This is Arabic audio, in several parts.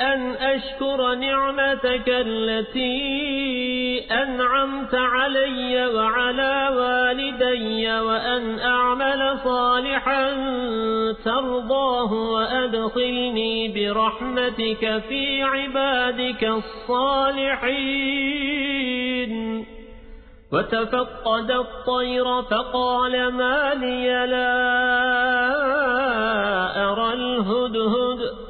أن أشكر نعمتك التي أنعمت علي وعلى والدي وأن أعمل صالحا ترضاه وأدخلني برحمتك في عبادك الصالحين. وتفقد الطير فقال ما لي لا أرى الهدهد.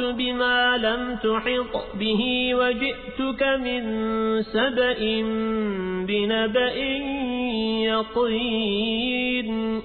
بما لم تحط به وجئتك من سبأ بنبأ يطين